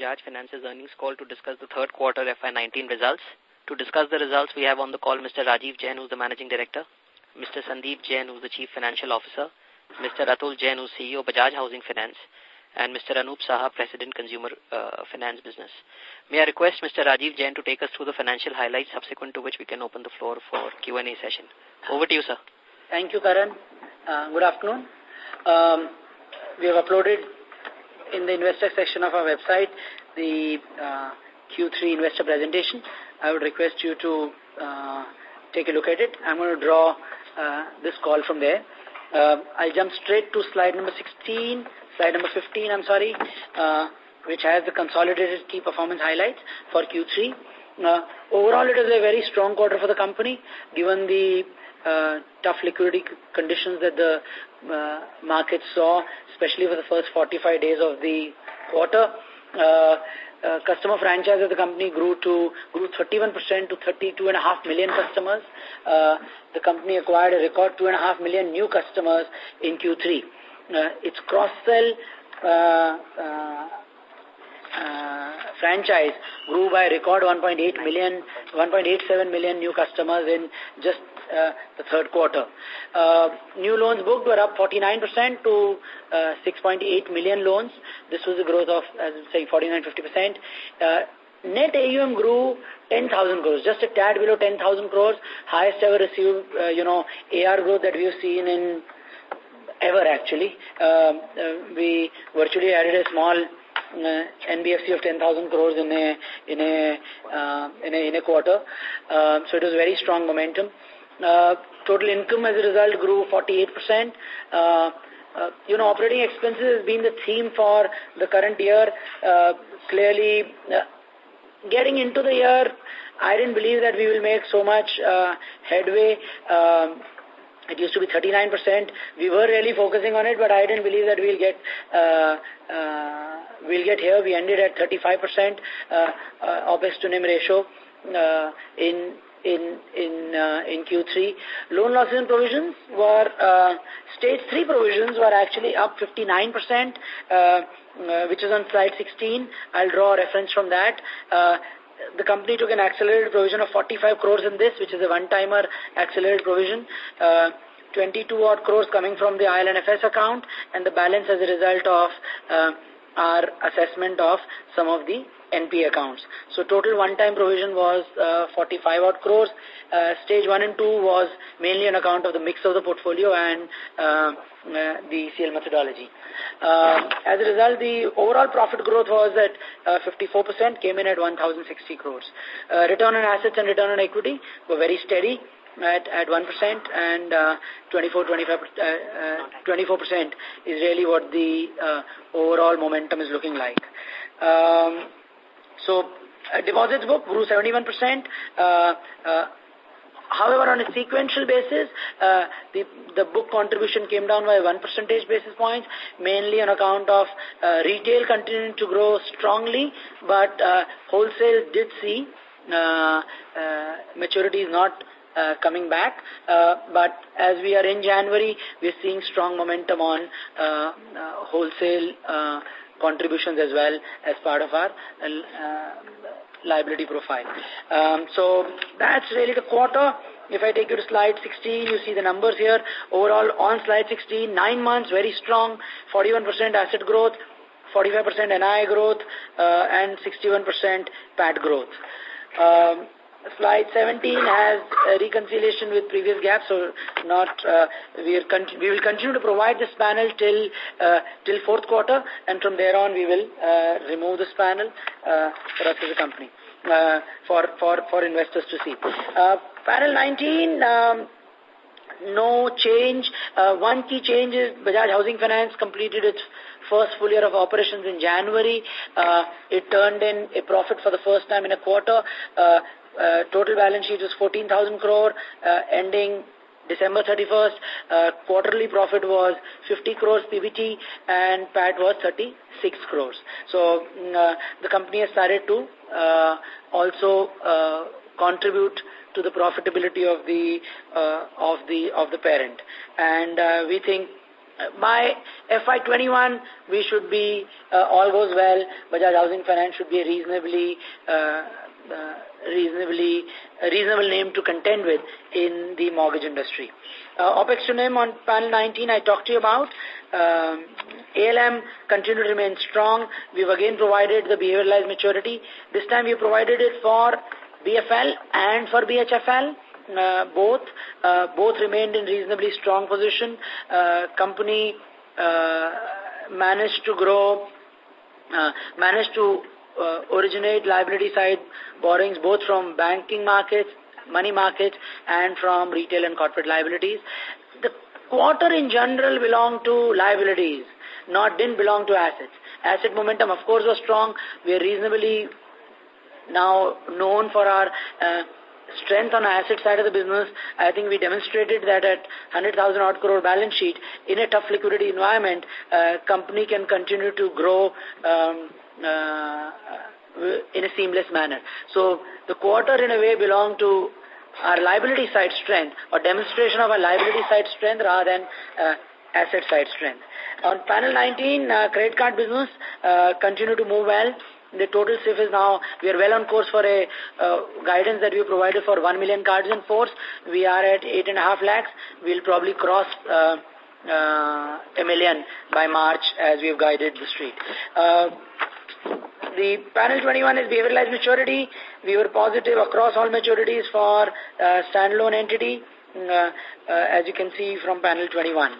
Bajaj Finance's earnings call to discuss the third quarter FY19 results. To discuss the results, we have on the call Mr. Rajeev Jain, who's the Managing Director, Mr. Sandeep Jain, who's the Chief Financial Officer, Mr. Atul Jain, who's CEO, Bajaj Housing Finance, and Mr. Anup Saha, President, Consumer uh, Finance Business. May I request Mr. Rajeev Jain to take us through the financial highlights, subsequent to which we can open the floor for Q&A session. Over to you, sir. Thank you, Karan. Uh, good afternoon. Um, we have uploaded in the investor section of our website the uh, Q3 investor presentation. I would request you to uh, take a look at it. I'm going to draw uh, this call from there. Uh, I'll jump straight to slide number 16, slide number 15, I'm sorry, which has the consolidated key performance highlights for Q3. Uh, overall, it is a very strong quarter for the company, given the uh, tough liquidity conditions that the uh, market saw, especially for the first 45 days of the quarter. Uh, uh, customer franchise of the company grew to grew 31% to 32.5 million customers. Uh, the company acquired a record 2.5 million new customers in Q3. Uh, its cross-sell uh, uh, uh, franchise grew by record 1.8 million, 1.87 million new customers in just uh, the third quarter. Uh, new loans booked were up 49% to uh, 6.8 million loans. This was a growth of, as I say, 49-50%. Uh, net AUM grew 10,000 crores, just a tad below 10,000 crores, highest ever received, uh, you know, AR growth that we've seen in ever actually. Uh, uh, we virtually added a small uh, NBFC of 10,000 crores in a in a, uh, in a in a quarter. Uh, so it was very strong momentum. Uh, total income as a result grew 48%. Uh, uh, you know, operating expenses has been the theme for the current year. Uh, clearly, uh, getting into the year, I didn't believe that we will make so much uh, headway. Um, it used to be 39%. We were really focusing on it, but I didn't believe that we'll get uh, uh, we'll get here. We ended at 35% uh, uh, OPEX to NIM ratio uh, in in in uh, in Q3. Loan losses and provisions were uh, stage three provisions were actually up 59 percent, uh, uh, which is on slide 16. I'll draw a reference from that. Uh, the company took an accelerated provision of 45 crores in this, which is a one-timer accelerated provision. Uh, 22 odd crores coming from the IL&FS account and the balance as a result of uh, our assessment of some of the NP accounts. So total one-time provision was uh, 45 odd crores. Uh, stage 1 and 2 was mainly on account of the mix of the portfolio and uh, the ECL methodology. Uh, as a result, the overall profit growth was at 54%, came in at 1,060 crores. return on assets and return on equity were very steady at, at 1% and uh, 24, 25, uh, uh, 24% is really what the uh, overall momentum is looking like. Um, so uh, deposits book grew 71%. Uh, uh, However, on a sequential basis, uh, the, the book contribution came down by one percentage basis points, mainly on account of uh, retail continuing to grow strongly, but uh, wholesale did see uh, uh, maturities not uh, coming back. Uh, but as we are in January, we're seeing strong momentum on uh, uh, wholesale uh, contributions as well as part of our uh, liability profile. Um, so that's really the quarter. If I take you to slide 16, you see the numbers here. Overall, on slide 16, nine months, very strong, 41% asset growth, 45% NI growth, uh, and 61% PAT growth. Um, slide 17 has reconciliation with previous gaps, so not uh, we, are we will continue to provide this panel till uh, till fourth quarter, and from there on we will uh, remove this panel uh, for us as a company uh, for for for investors to see. Uh, panel 19. Um, no change. Uh, one key change is Bajaj Housing Finance completed its first full year of operations in January. Uh, it turned in a profit for the first time in a quarter. Uh, uh, total balance sheet was 14,000 crore, uh, ending December 31st. Uh, quarterly profit was 50 crores PBT and PAT was 36 crores. So mm, uh, the company has started to uh, also uh, contribute to the profitability of the uh, of the of the parent, and uh, we think by FY21, we should be, uh, all goes well, Bajaj Housing Finance should be a reasonably, uh, reasonably, a reasonable name to contend with in the mortgage industry. Uh, OPEX to NIM on panel 19 I talked to you about. Um, ALM continued to remain strong. We've again provided the behavioralized maturity. This time we provided it for BFL and for BHFL. Uh, both uh, both remained in reasonably strong position. Uh, company uh, managed to grow, uh, managed to uh, originate liability side borrowings both from banking markets, money markets, and from retail and corporate liabilities. The quarter in general belonged to liabilities, not didn't belong to assets. Asset momentum, of course, was strong. We are reasonably now known for our uh, strength on asset side of the business. I think we demonstrated that at 100,000 odd crore balance sheet, in a tough liquidity environment, uh, company can continue to grow um, in a seamless manner. So the quarter in a way belonged to our liability side strength or demonstration of our liability side strength rather than uh, asset side strength. On panel 19, uh, credit card business uh, continue to move well. The total SIF is now, we are well on course for a uh, guidance that we provided for 1 million cards in force. We are at 8.5 lakhs. We'll probably cross uh, uh, a million by March as we have guided the street. The panel 21 is behavioralized maturity. We were positive across all maturities for uh, standalone entity, uh, uh, as you can see from panel 21.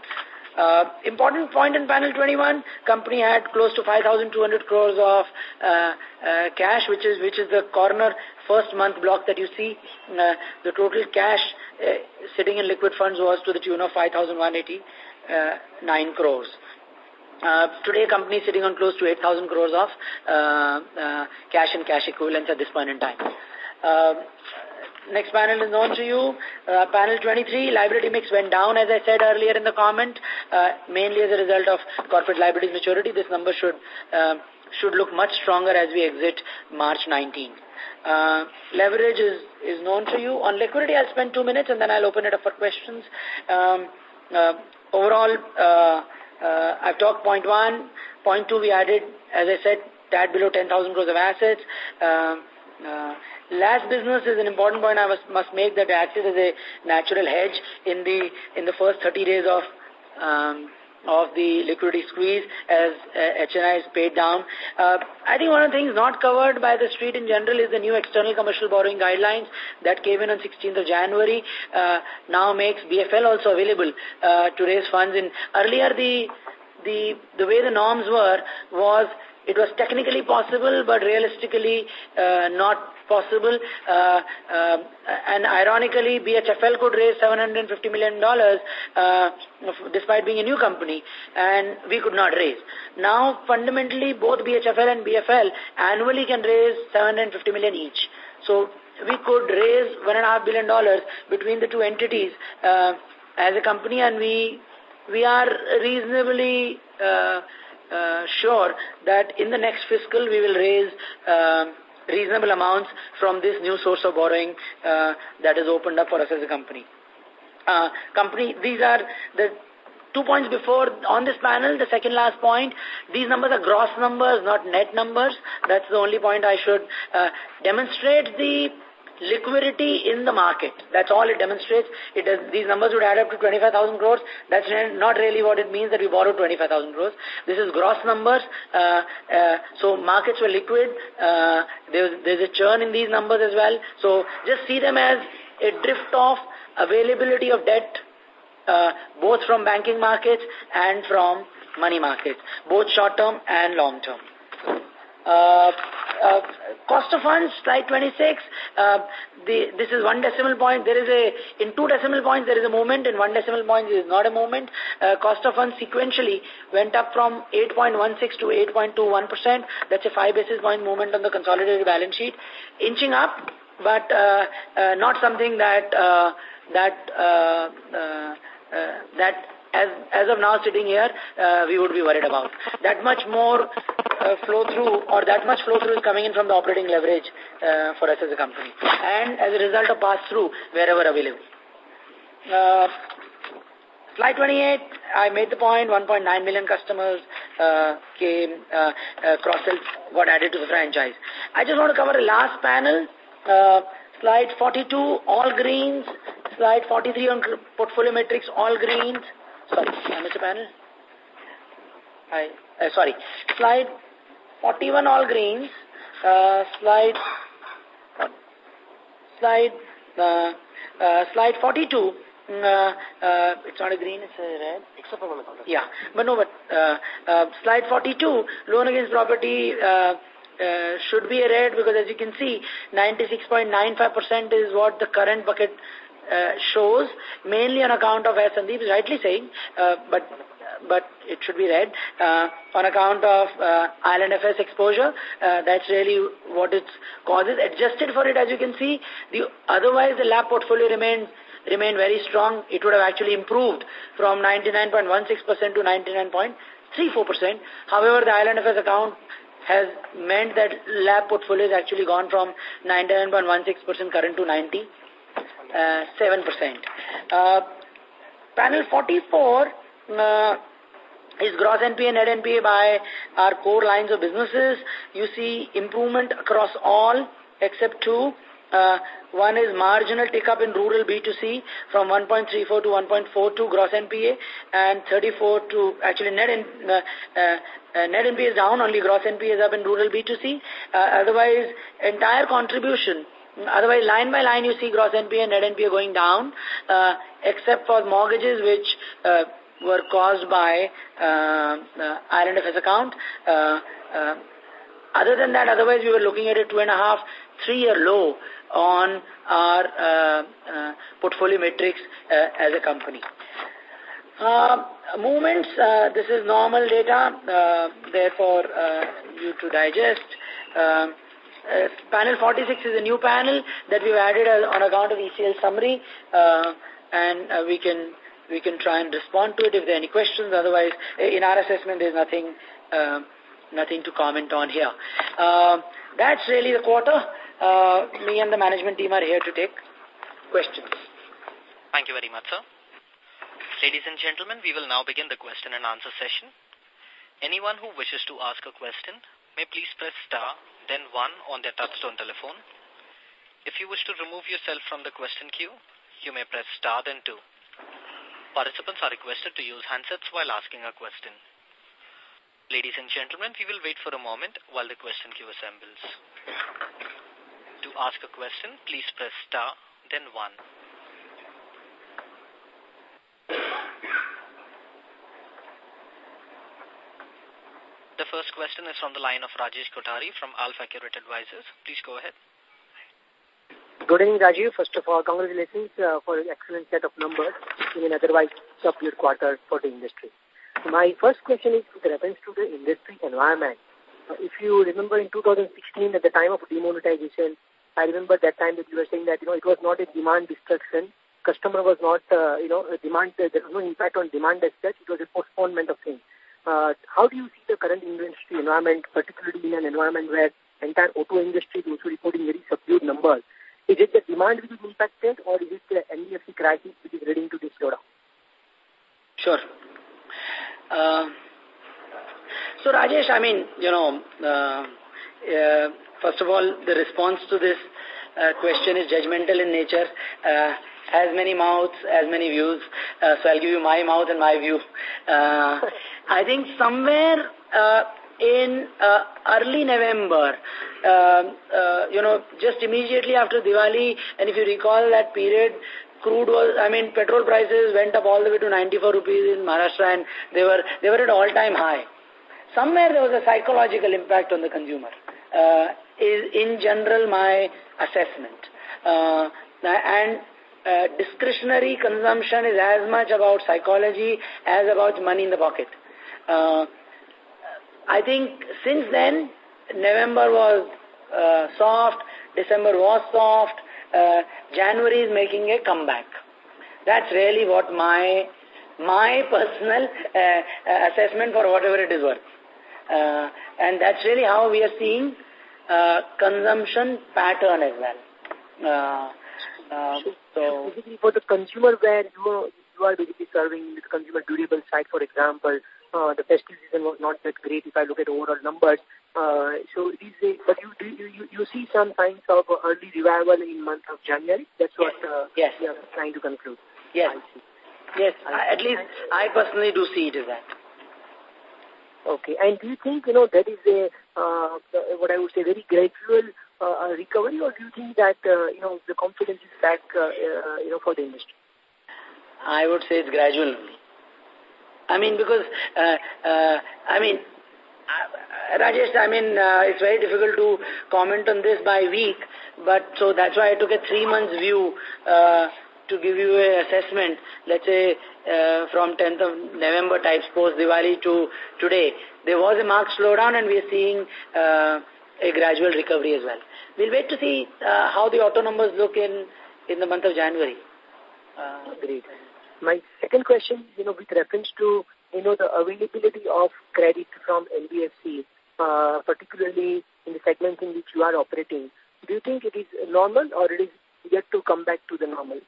Uh, important point in panel 21, company had close to 5,200 crores of uh, uh, cash, which is which is the corner first month block that you see. The total cash sitting in liquid funds was to the tune of 5,189 crores. Uh, today, company is sitting on close to 8,000 crores of uh, uh, cash and cash equivalents at this point in time. Uh, next panel is known to you. Uh, panel 23, liability mix went down, as I said earlier in the comment, uh, mainly as a result of corporate liabilities maturity. This number should uh, should look much stronger as we exit March 19. Uh, leverage is, is known to you. On liquidity, I'll spend two minutes and then I'll open it up for questions. Um, uh, overall, uh, uh, I've talked point one. Point two, we added, as I said, tad below 10,000 crores of assets. Uh, uh, last business is an important point I must, must make that acted as a natural hedge in the in the first 30 days of um, of the liquidity squeeze as uh, HNI is paid down. Uh, I think one of the things not covered by the street in general is the new external commercial borrowing guidelines that came in on 16th of January. Uh, now makes BFL also available uh, to raise funds. In earlier the the the way the norms were was it was technically possible, but realistically uh, not possible. Uh, uh, and ironically, BHFL could raise $750 million uh, despite being a new company, and we could not raise. Now, fundamentally, both BHFL and BFL annually can raise 750 million each. So, we could raise $1.5 billion between the two entities uh, as a company, and we we are reasonably uh, sure that in the next fiscal we will raise uh, reasonable amounts from this new source of borrowing uh, that is opened up for us as a company. Uh, company, these are the two points before on this panel, the second last point, these numbers are gross numbers, not net numbers. That's the only point I should uh, demonstrate the liquidity in the market. That's all it demonstrates. It does, these numbers would add up to 25,000 crores. That's not really what it means that we borrowed 25,000 crores. This is gross numbers. Uh, uh, so markets were liquid. Uh, there's, there's a churn in these numbers as well. So just see them as a drift of availability of debt, uh, both from banking markets and from money markets, both short-term and long-term. Uh, uh, cost of funds, slide 26, uh, the, this is one decimal point. There is a, in two decimal points, there is a movement. In one decimal point, there is not a movement. Uh, cost of funds sequentially went up from 8.16 to 8.21%. That's a 5 basis point movement on the consolidated balance sheet. Inching up, but uh, uh, not something that, uh, that, uh, uh, uh, that as, as of now sitting here, uh, we would be worried about. That much more uh, flow through or that much flow through is coming in from the operating leverage uh, for us as a company. And as a result of pass through wherever available. Uh, Slide 28, I made the point, 1.9 million customers uh, came, uh, uh, cross-sell got added to the franchise. I just want to cover the last panel, uh, slide 42, all greens, slide 43 on portfolio metrics, all greens. Sorry, I panel. I, uh, sorry, slide 41, all greens, uh, slide, slide, uh, uh, slide 42, Mm, uh, uh, it's not a green, it's a red. Except for Yeah, but no, but uh, uh, slide 42, loan against property uh, uh, should be a red because as you can see, 96.95% is what the current bucket uh, shows mainly on account of, as Sandeep is rightly saying, uh, but but it should be read, uh, on account of uh, IL&FS exposure. Uh, that's really what it causes. Adjusted for it, as you can see, the otherwise the LAP portfolio remains remained very strong. It would have actually improved from 99.16% to 99.34%. However, the IL&FS account has meant that LAP portfolio has actually gone from 99.16% current to 90 7%. Uh, panel 44 uh, is gross NPA and net NPA by our core lines of businesses. You see improvement across all except two. Uh, one is marginal tick up in rural B2C from 1.34 to 1.42 gross NPA and 34 to actually net in, uh, uh, net NPA is down only gross NPA is up in rural B2C. Uh, otherwise, entire contribution Otherwise, line by line, you see gross NPA and net NPA going down, uh, except for mortgages which uh, were caused by uh, uh, IL&FS account. Uh, uh, other than that, otherwise, we were looking at a two and a half, three-year low on our uh, uh, portfolio metrics uh, as a company. Uh, movements, uh, this is normal data, uh, therefore uh, you to digest. Uh, panel 46 is a new panel that we've added on account of ECL summary, uh, and uh, we can we can try and respond to it if there are any questions. Otherwise, in our assessment, there's nothing uh, nothing to comment on here. Uh, that's really the quarter. Uh, me and the management team are here to take questions. Thank you very much, sir. Ladies and gentlemen, we will now begin the question and answer session. Anyone who wishes to ask a question may please press star, then one on their touchtone telephone. If you wish to remove yourself from the question queue, you may press star, then two. Participants are requested to use handsets while asking a question. Ladies and gentlemen, we will wait for a moment while the question queue assembles. To ask a question, please press star, then one. The first question is from the line of Rajesh Kothari from AlfAccurate Advisors. Please go ahead. Good evening, Rajeev. First of all, congratulations uh, for an excellent set of numbers in an otherwise subdued quarter for the industry. My first question is with reference to the industry environment. Uh, if you remember in 2016, at the time of demonetization, I remember that time that you were saying that, you know, it was not a demand destruction. Customer was not, uh, you know, demand, there was no impact on demand as such. It was a postponement of things. Uh, how do you see the current industry environment, particularly in an environment where entire auto industry is also reporting very subdued numbers? Is it the demand which is impacted or is it the NBFC crisis which is leading to this slowdown? Sure. Uh, so, Rajesh, I mean, you know, uh, uh, First of all, the response to this uh, question is judgmental in nature. Uh, as many mouths, as many views. Uh, so I'll give you my mouth and my view. Uh, I think somewhere uh, in uh, early November, uh, uh, you know, just immediately after Diwali, and if you recall that period, crude was, I mean, petrol prices went up all the way to 94 rupees in Maharashtra and they were, they were at all-time high. Somewhere there was a psychological impact on the consumer. Uh, is in general my assessment. Uh, and uh, discretionary consumption is as much about psychology as about money in the pocket. Uh, I think since then, November was uh, soft, December was soft, January is making a comeback. That's really what my my personal uh, assessment for whatever it is worth. Uh, and that's really how we are seeing consumption pattern as well. Uh, uh, so, basically for the consumer where you, you you are basically serving the consumer durable side, for example, uh, the festive season was not that great if I look at overall numbers. Uh, so these days, but you, you you you see some signs of early revival in month of January. That's what uh, yes. we are trying to conclude. Yes, yes. I, at least I personally do see it as that. Okay, and do you think you know that is a uh, what I would say very gradual uh, recovery, or do you think that uh, you know the confidence is back uh, uh, you know for the industry? I would say it's gradual. I mean, because, uh, uh, I mean, Rajesh, I mean, it's very difficult to comment on this by week, but so that's why I took a three months view to give you an assessment, let's say uh, from 10th of November types post Diwali to today. There was a marked slowdown and we are seeing uh, a gradual recovery as well. We'll wait to see uh, how the auto numbers look in, in the month of January. Uh, Great. My second question, you know, with reference to, you know, the availability of credit from NBFC, uh, particularly in the segments in which you are operating, do you think it is normal or it is yet to come back to the normal?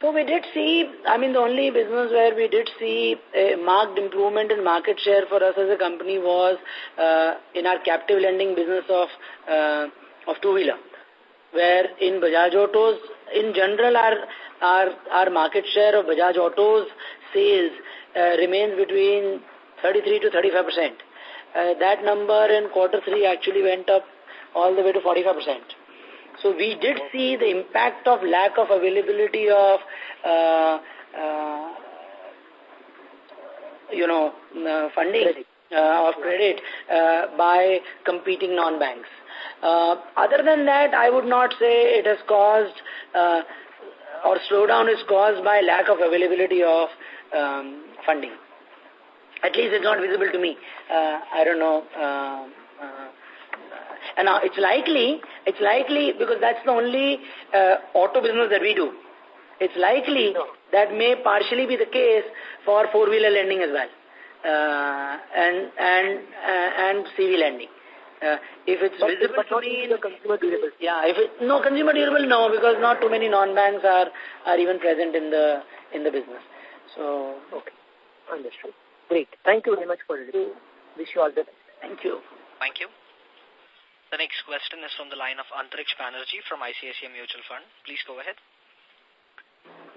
So we did see, I mean, the only business where we did see a marked improvement in market share for us as a company was uh, in our captive lending business of uh, of two-wheeler, where in Bajaj Autos, in general, our our, our market share of Bajaj Autos sales uh, remains between 33 to 35 percent. Uh, that number in quarter three actually went up all the way to 45 percent. So we did see the impact of lack of availability of, uh, uh, you know, uh, funding uh, of credit uh, by competing non-banks. Uh, other than that, I would not say it has caused uh, or slowdown is caused by lack of availability of um, funding. At least it's not visible to me. Uh, I don't know. Uh, uh, and now it's likely, it's likely because that's the only uh, auto business that we do. It's likely no. that may partially be the case for four-wheeler lending as well, uh, and and uh, and CV lending. Uh, if it's but, visible but to me, in consumer durable. Yeah, if it, no consumer durable, no, because not too many non-banks are are even present in the in the business. So okay, understood. Great. Thank you very much for it. Wish you all the best. Thank you. Thank you. The next question is from the line of Antriksh Banerjee from ICICI Mutual Fund. Please go ahead.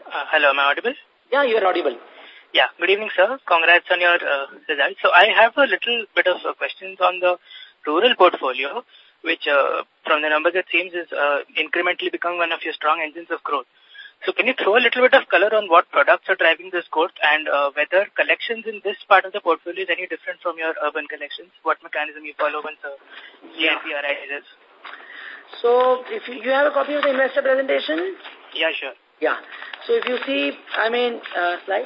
Uh, hello, am I audible? Yeah, you are audible. Yeah, good evening, sir. Congrats on your uh, results. So I have a little bit of uh, questions on the rural portfolio, which uh, from the numbers it seems is uh, incrementally becoming one of your strong engines of growth. So can you throw a little bit of color on what products are driving this growth and uh, whether collections in this part of the portfolio is any different from your urban collections? What mechanism you follow once a GNP arises? So if you, you have a copy of the investor presentation? Yeah, sure. Yeah. So if you see, I mean, uh, slide?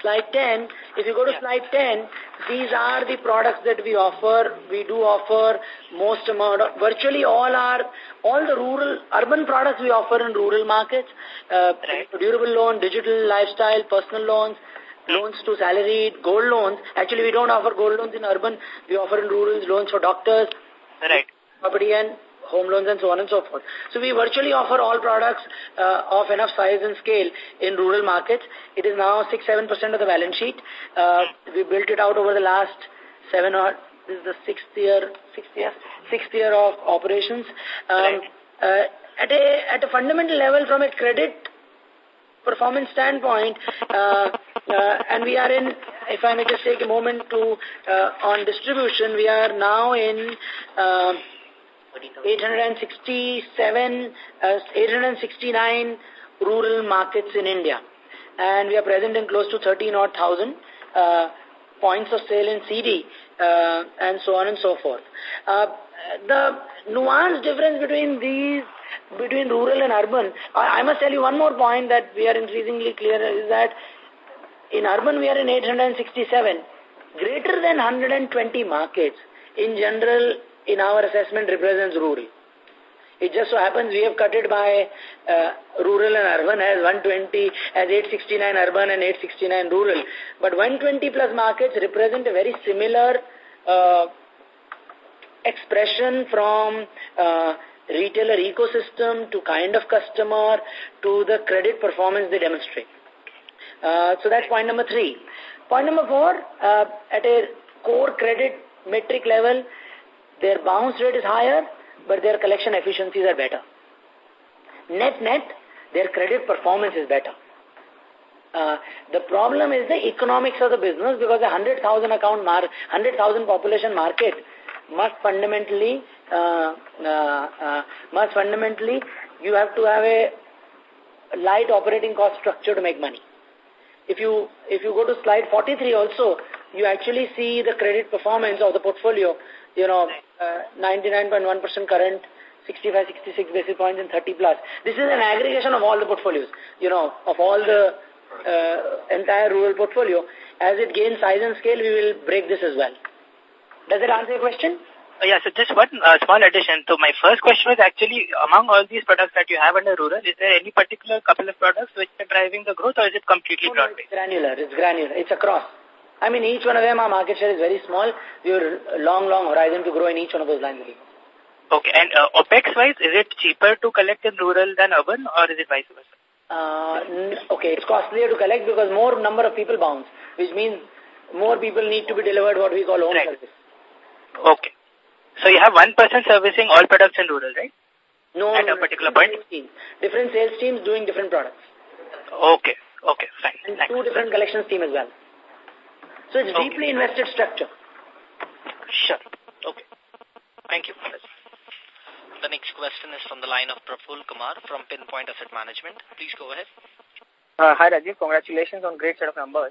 Slide 10. If you go to yeah. slide 10, these are the products that we offer. We do offer most amount of, virtually all our, all the rural, urban products we offer in rural markets. Uh, right. Durable loan, digital lifestyle, personal loans, loans to salaried, gold loans. Actually, we don't offer gold loans in urban. We offer in rural loans for doctors. Right. Property and home loans and so on and so forth. So we virtually offer all products uh, of enough size and scale in rural markets. It is now 6-7% of the balance sheet. Uh, we built it out over the last seven or, this is the sixth year, sixth year, sixth year of operations. Um, uh, at, a, at a fundamental level from a credit performance standpoint, uh, uh, and we are in, if I may just take a moment to, uh, on distribution, we are now in, uh, 867, uh, 869 rural markets in India. And we are present in close to 13 or 1,000 uh, points of sale in CD uh, and so on and so forth. The nuance difference between these, between rural and urban, I, I must tell you one more point that we are increasingly clear is that in urban we are in 867. Greater than 120 markets in general in our assessment represents rural. It just so happens we have cut it by uh, rural and urban as 120, as 869 urban and 869 rural. But 120 plus markets represent a very similar uh, expression from uh, retailer ecosystem to kind of customer to the credit performance they demonstrate. Uh, so that's point number three. Point number four, uh, at a core credit metric level, their bounce rate is higher, but their collection efficiencies are better. Net, net, their credit performance is better. Uh, the problem is the economics of the business because a 100,000 account mar 100,000 population market must fundamentally uh, uh, uh, must fundamentally you have to have a light operating cost structure to make money. If you if you go to slide 43 also, you actually see the credit performance of the portfolio. You know, 99.1% uh, current, 65, 66 basis points, and 30 plus. This is an aggregation of all the portfolios. You know, of all the uh, entire rural portfolio. As it gains size and scale, we will break this as well. Does that answer your question? Uh, yeah, so just one uh, small addition. So my first question was actually, among all these products that you have under rural, is there any particular couple of products which are driving the growth or is it completely no, broad-based? it's granular. It's granular. It's across. I mean, each one of them, our market share is very small. We have a long, long horizon to grow in each one of those lines. Okay, and uh, OPEX-wise, is it cheaper to collect in rural than urban or is it vice versa? Uh, okay, it's costlier to collect because more number of people bounce, which means more people need to be delivered what we call home right. service. Okay. So you have one person servicing all products in rural, right? No, At no, a particular point? Teams. Different sales teams doing different products. Okay, okay, fine. And Thanks. two different collections team as well. So it's okay. deeply invested structure. Sure. Okay. Thank you. The next question is from the line of Praful Kumar from Pinpoint Asset Management. Please go ahead. Uh, hi Rajeev, congratulations on great set of numbers.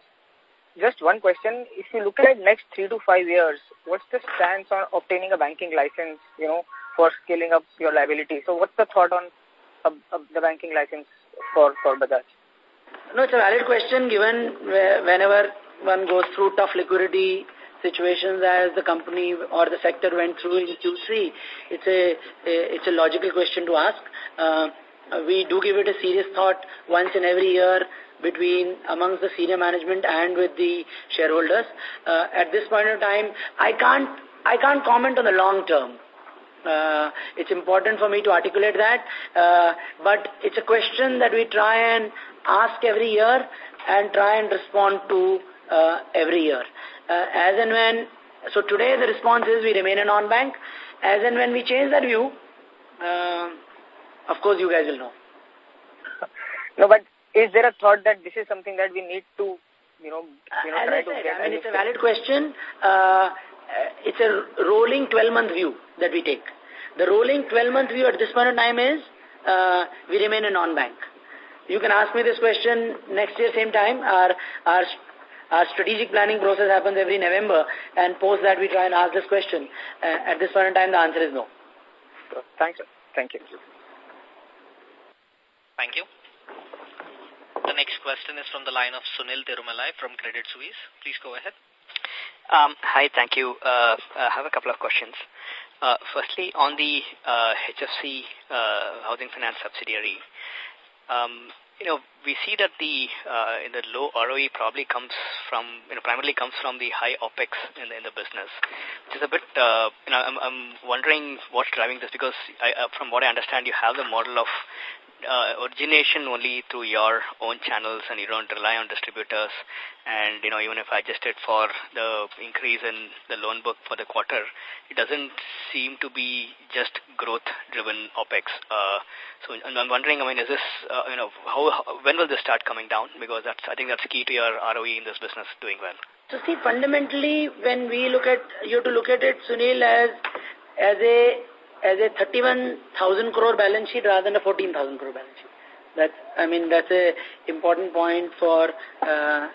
Just one question. If you look at next three to five years, what's the stance on obtaining a banking license, you know, for scaling up your liability? So what's the thought on uh, uh, the banking license for, for Bajaj? No, it's a valid question given whenever one goes through tough liquidity situations as the company or the sector went through in Q3. It's a, it's a logical question to ask. Uh, we do give it a serious thought once in every year between amongst the senior management and with the shareholders. Uh, at this point in time, I can't, I can't comment on the long term. Uh, it's important for me to articulate that, but it's a question that we try and ask every year and try and respond to uh, every year. Uh, as and when, so today the response is we remain a non-bank. As and when we change that view, uh, of course you guys will know. No, but is there a thought that this is something that we need to, you know, you know As try I to said, get? I mean, it's a valid question. Uh, it's a rolling 12-month view that we take. The rolling 12-month view at this point of time is uh, we remain a non-bank. You can ask me this question next year, same time. Our, our, our strategic planning process happens every November, and post that we try and ask this question. Uh, at this point in time, the answer is no. Thanks, sir. Thank you. Thank you. The next question is from the line of Sunil Tirumalai from Credit Suisse. Please go ahead. Um, hi, thank you. Uh, I have a couple of questions. Uh, firstly, on the uh, HFC uh, housing finance subsidiary, um, you know, we see that the uh, in the low ROE probably comes from, you know, primarily comes from the high OPEX in the, in the business. Which is a bit, uh, you know, I'm, I'm wondering what's driving this because uh, from what I understand, you have the model of uh, origination only through your own channels and you don't rely on distributors. And, you know, even if I adjusted for the increase in the loan book for the quarter, it doesn't seem to be just growth-driven OPEX. Uh, so I'm wondering, I mean, is this, uh, you know, how, when will this start coming down? Because that's, I think that's key to your ROE in this business doing well. So see, fundamentally, when we look at, you have to look at it, Sunil, as, as a as a 31,000 crore balance sheet rather than a 14,000 crore balance sheet. That's, I mean, that's a important point for, uh,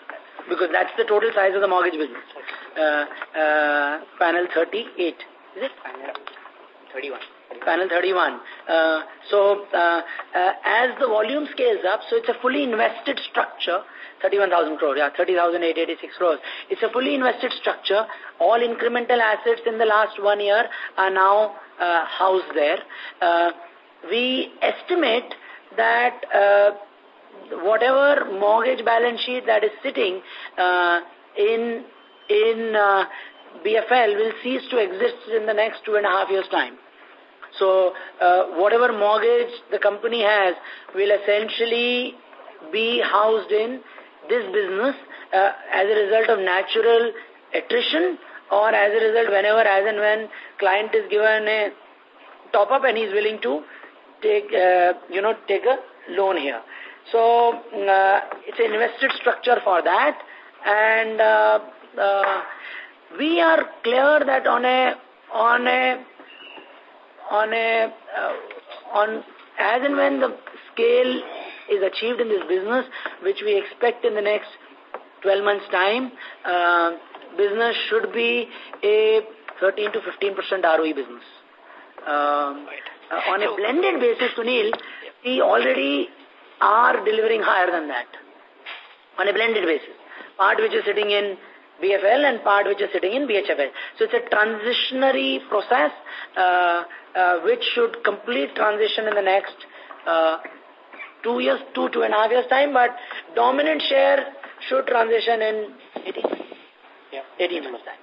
because that's the total size of the mortgage business. Uh, uh, panel 38, is it? Panel 31. Panel 31. Uh, so, uh, uh, as the volume scales up, so it's a fully invested structure, 31,000 crore, yeah, 30,886 crores. It's a fully invested structure. All incremental assets in the last one year are now uh, housed there. Uh, we estimate that uh, whatever mortgage balance sheet that is sitting uh, in in uh, BFL will cease to exist in the next two and a half years' time. So uh, whatever mortgage the company has will essentially be housed in this business uh, as a result of natural attrition or as a result whenever as and when client is given a top up and he's willing to take uh, you know take a loan here. So uh, it's an invested structure for that. And uh, uh, we are clear that on a on a on a uh, on as and when the scale is achieved in this business, which we expect in the next 12 months' time, business should be a 13 to 15% ROE business. Um, uh, on a blended basis, Sunil, we already are delivering higher than that. On a blended basis. Part which is sitting in BFL and part which is sitting in BHFL. So it's a transitionary process uh, uh, which should complete transition in the next uh, two years, two, two and a half years time, but dominant share should transition in 18, yeah, 18 months time.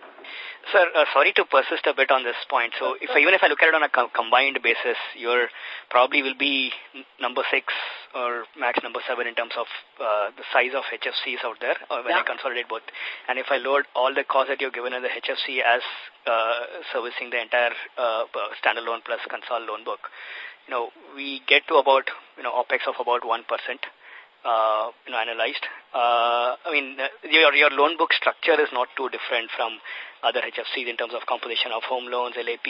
Sir, uh, sorry to persist a bit on this point. So, if I, even if I look at it on a co combined basis, you're probably will be number six or max number seven in terms of uh, the size of HFCs out there or when yeah. I consolidate both. And if I load all the costs that you've given in the HFC as uh, servicing the entire uh, standalone plus console loan book, you know, we get to about, you know, OPEX of about 1%. Uh, you know, analyzed. Uh, I mean, uh, your, your loan book structure is not too different from other HFCs in terms of composition of home loans, LAP,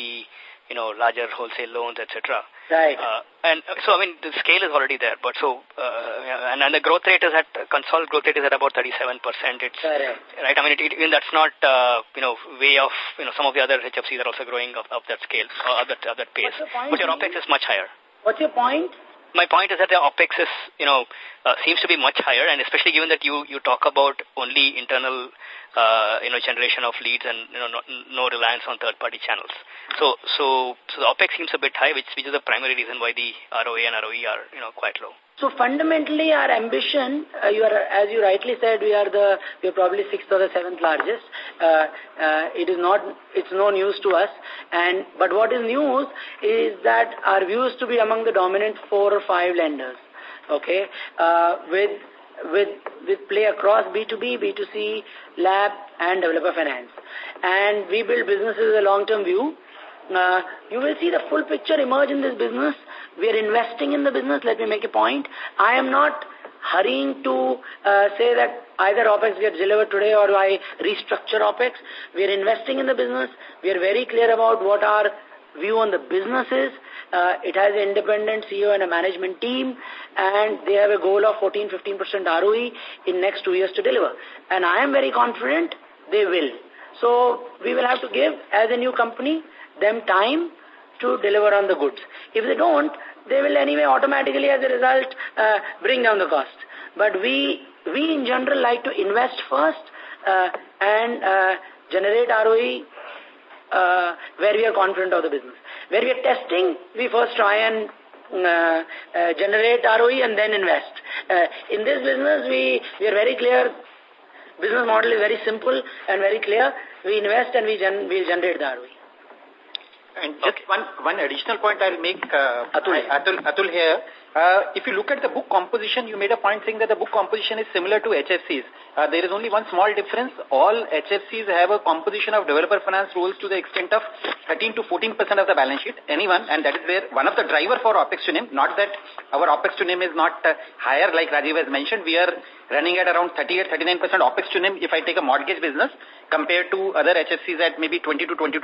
you know, larger wholesale loans, etc. Right. Uh, and uh, so, I mean, the scale is already there, but so, uh, and, and the growth rate is at, consolidated growth rate is at about 37%. It's, Correct. right, I mean, it, it, even that's not, uh, you know, way of, you know, some of the other HFCs are also growing of, of that scale, or that, of that pace. But your OPEX is much higher. What's your point? My point is that the OPEX is, you know, uh, seems to be much higher and especially given that you, you talk about only internal, uh, you know, generation of leads and, you know, no, no reliance on third-party channels. So, so, so the OPEX seems a bit high, which, which is the primary reason why the ROA and ROE are, you know, quite low. So fundamentally our ambition, uh, you are, as you rightly said, we are the, we are probably sixth or the seventh largest. Uh, uh, it is not, it's no news to us. And, but what is news is that our view is to be among the dominant four or five lenders. Okay. Uh, with, with, with play across B2B, B2C, LAP and developer finance. And we build businesses with a long-term view. Uh, you will see the full picture emerge in this business we are investing in the business. Let me make a point. I am not hurrying to uh, say that either OPEX gets delivered today or I restructure OPEX. We are investing in the business. We are very clear about what our view on the business is. Uh, it has an independent CEO and a management team and they have a goal of 14-15% ROE in next two years to deliver. And I am very confident they will. So we will have to give, as a new company, them time to deliver on the goods. If they don't, they will anyway automatically as a result uh, bring down the cost. But we, we in general like to invest first uh, and uh, generate ROE uh, where we are confident of the business. Where we are testing, we first try and uh, uh, generate ROE and then invest. Uh, in this business, we, we are very clear. Business model is very simple and very clear. We invest and we gen we'll generate the ROE. And just okay. one, one additional point I'll make, uh, Atul. Atul, Atul here. Uh, if you look at the book composition, you made a point saying that the book composition is similar to HFCs. Uh, there is only one small difference. All HFCs have a composition of developer finance roles to the extent of 13 to 14% of the balance sheet. Anyone, and that is where one of the driver for OPEX to NIM, not that our OPEX to NIM is not uh, higher like Rajeev has mentioned. We are running at around 38, 39% OPEX to NIM if I take a mortgage business compared to other HFCs at maybe 20 to 22%.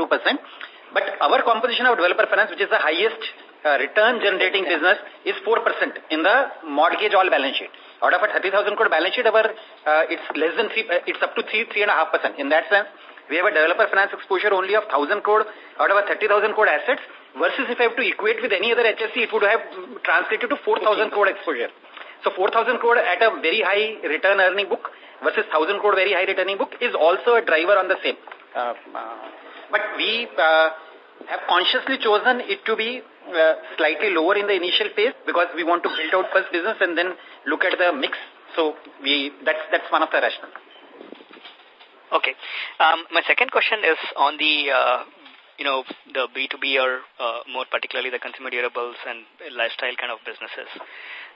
But our composition of developer finance, which is the highest uh, return generating business, is 4% in the mortgage all balance sheet. Out of a 30,000 crore balance sheet, our, uh, it's less than 3, uh, it's up to 3, 3.5%. In that sense, we have a developer finance exposure only of 1,000 crore out of a 30,000 crore assets versus if I have to equate with any other HFC, it would have translated to 4,000 crore exposure. So 4,000 crore at a very high return earning book versus 1,000 crore very high returning book is also a driver on the same. Uh, uh, but we uh, have consciously chosen it to be uh, slightly lower in the initial phase because we want to build out first business and then look at the mix. So we that's that's one of the rationale. Okay. Um, my second question is on the uh, you know, the B2B or uh, more particularly the consumer durables and lifestyle kind of businesses.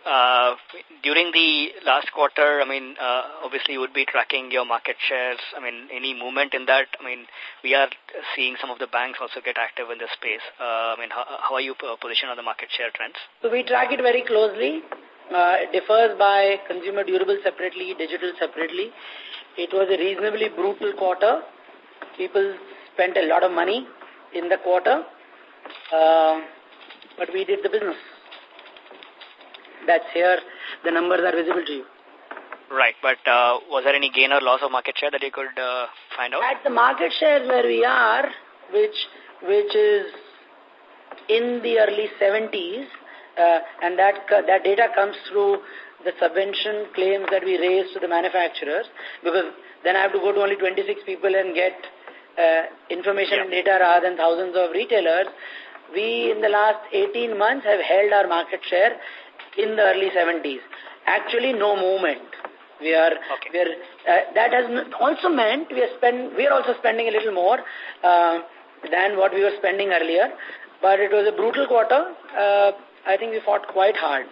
Uh, during the last quarter, I mean, uh, obviously you would be tracking your market shares. I mean, any movement in that? I mean, we are seeing some of the banks also get active in this space. Uh, I mean, how, how are you positioned on the market share trends? So we track it very closely. It differs by consumer durable separately, digital separately. It was a reasonably brutal quarter. People spent a lot of money in the quarter, but we did the business. That's here. The numbers are visible to you. Right, but uh, was there any gain or loss of market share that you could uh, find out? At the market share where we are, which which is in the early 70s, uh, and that that data comes through the subvention claims that we raise to the manufacturers, because then I have to go to only 26 people and get uh, information and data rather than thousands of retailers, we in the last 18 months have held our market share in the early 70s. Actually, no movement. We are, okay. we are uh, that has also meant we are spend, we are also spending a little more uh, than what we were spending earlier. But it was a brutal quarter. Uh, I think we fought quite hard.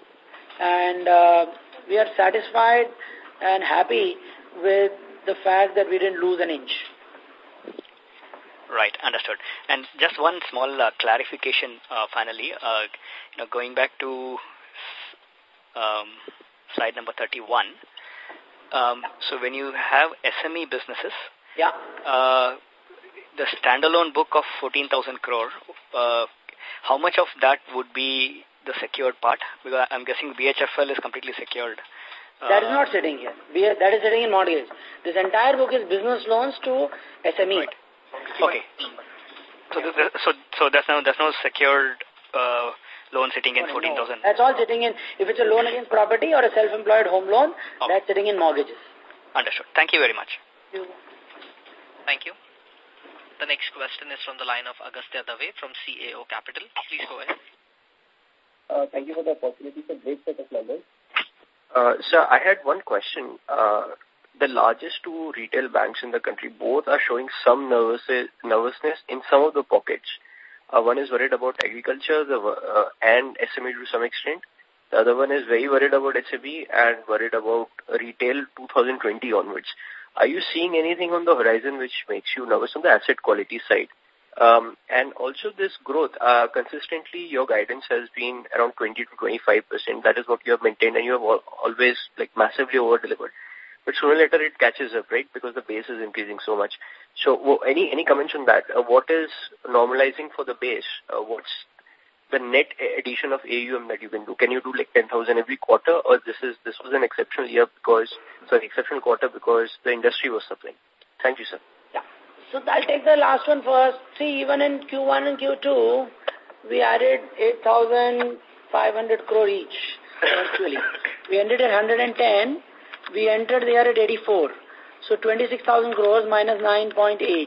And uh, we are satisfied and happy with the fact that we didn't lose an inch. Right, understood. And just one small uh, clarification uh, finally, uh, you know, going back to um, slide number 31. Um, so when you have SME businesses, yeah. Uh, the standalone book of 14,000 crore, uh, how much of that would be the secured part? Because I'm guessing BHFL is completely secured. Uh, that is not sitting here. That is sitting in mortgage. This entire book is business loans to SME. Right. Okay. So, so, so there's no, there's no secured uh, loan sitting in 14,000? No. That's all sitting in, if it's a loan against property or a self-employed home loan, okay. that's sitting in mortgages. Understood. Thank you very much. Thank you. Thank you. The next question is from the line of Agastya Dave from CAO Capital. Please go ahead. Uh, thank you for the opportunity. for great set of numbers. Uh, sir, I had one question. Uh, the largest two retail banks in the country, both are showing some nervous, nervousness in some of the pockets. Uh, one is worried about agriculture the, uh, and SME to some extent. The other one is very worried about SME and worried about retail 2020 onwards. Are you seeing anything on the horizon which makes you nervous on the asset quality side? Um, and also this growth, uh, consistently your guidance has been around 20 to 25%. That is what you have maintained and you have always like massively over-delivered. But sooner or later it catches up, right? Because the base is increasing so much. So any any comments on that? Uh, what is normalizing for the base? Uh, what's the net addition of AUM that you can do? Can you do like 10,000 every quarter or this is this was an exceptional year because, sorry, exceptional quarter because the industry was suffering? Thank you, sir. Yeah. So I'll take the last one first. See, even in Q1 and Q2, we added 8,500 crore each, actually. we ended at 110 we entered the year at 84. So 26,000 crores minus 9.8.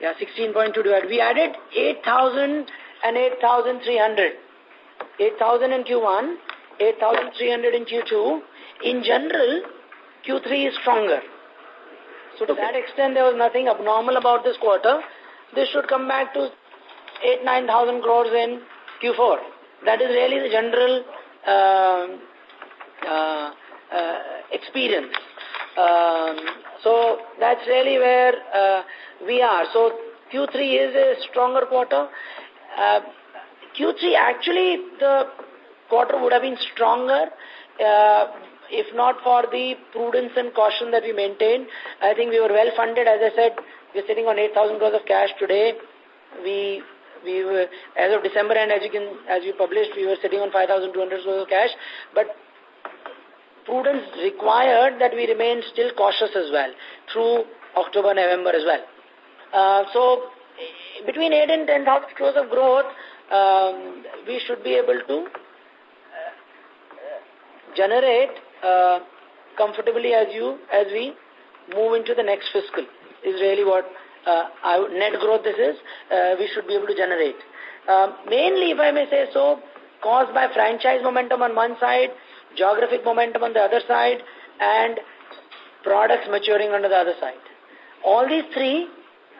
Yeah, 16.2 divided. We added 8,000 and 8,300. 8,000 in Q1, 8,300 in Q2. In general, Q3 is stronger. So to okay. that extent, there was nothing abnormal about this quarter. This should come back to 8, 9,000 crores in Q4. That is really the general uh, uh, uh, experience. Um, so that's really where uh, we are. So Q3 is a stronger quarter. Uh, Q3 actually the quarter would have been stronger uh, if not for the prudence and caution that we maintained. I think we were well funded. As I said, we're sitting on 8,000 crores of cash today. We we were, as of December and as you can, as you published, we were sitting on 5,200 crores of cash. But prudence required that we remain still cautious as well through October, November as well. Uh, so between 8 and 10,000 crores of growth, um, we should be able to uh, generate uh, comfortably as you as we move into the next fiscal is really what net growth this is we should be able to generate. Uh, mainly, if I may say so, caused by franchise momentum on one side, geographic momentum on the other side, and products maturing on the other side. All these three